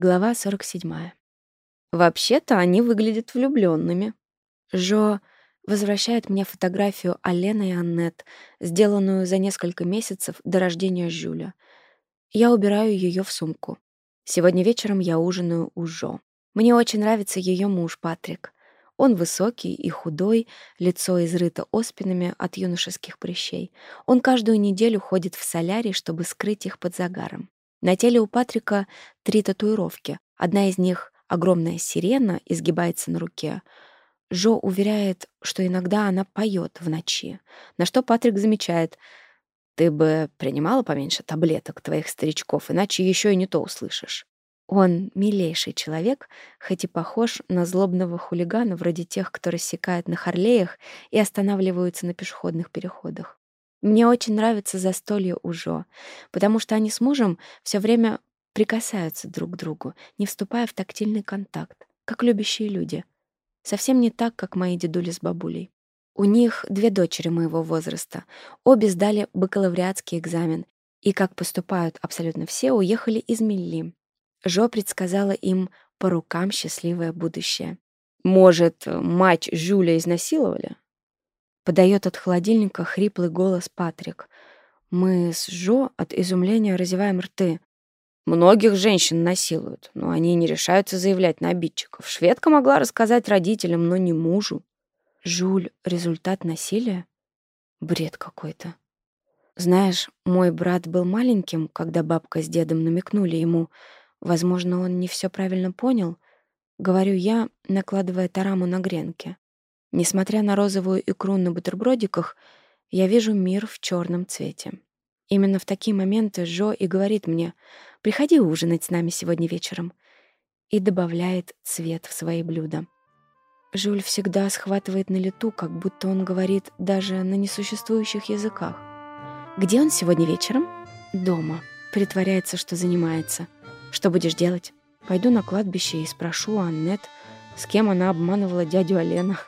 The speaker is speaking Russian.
Глава 47. Вообще-то они выглядят влюбленными. Жо возвращает мне фотографию Алены и Аннет, сделанную за несколько месяцев до рождения Жюля. Я убираю ее в сумку. Сегодня вечером я ужинаю у Жо. Мне очень нравится ее муж Патрик. Он высокий и худой, лицо изрыто оспинами от юношеских прыщей. Он каждую неделю ходит в солярий, чтобы скрыть их под загаром. На теле у Патрика три татуировки. Одна из них — огромная сирена, изгибается на руке. Жо уверяет, что иногда она поет в ночи. На что Патрик замечает — ты бы принимала поменьше таблеток твоих старичков, иначе еще и не то услышишь. Он милейший человек, хоть и похож на злобного хулигана вроде тех, кто рассекает на Харлеях и останавливаются на пешеходных переходах. Мне очень нравится застолье у Жо, потому что они с мужем все время прикасаются друг к другу, не вступая в тактильный контакт, как любящие люди. Совсем не так, как мои дедули с бабулей. У них две дочери моего возраста. Обе сдали бакалавриатский экзамен и, как поступают абсолютно все, уехали из Милли. Жо предсказала им по рукам счастливое будущее. «Может, мать Жюля изнасиловали?» Подает от холодильника хриплый голос Патрик. Мы с Жо от изумления разеваем рты. Многих женщин насилуют, но они не решаются заявлять на обидчиков. Шведка могла рассказать родителям, но не мужу. Жуль — результат насилия? Бред какой-то. Знаешь, мой брат был маленьким, когда бабка с дедом намекнули ему. Возможно, он не все правильно понял. Говорю я, накладывая тараму на гренки. Несмотря на розовую икру на бутербродиках, я вижу мир в черном цвете. Именно в такие моменты Жо и говорит мне «Приходи ужинать с нами сегодня вечером» и добавляет цвет в свои блюда. Жюль всегда схватывает на лету, как будто он говорит даже на несуществующих языках. «Где он сегодня вечером?» «Дома». Притворяется, что занимается. «Что будешь делать?» «Пойду на кладбище и спрошу Аннет, с кем она обманывала дядю Олена».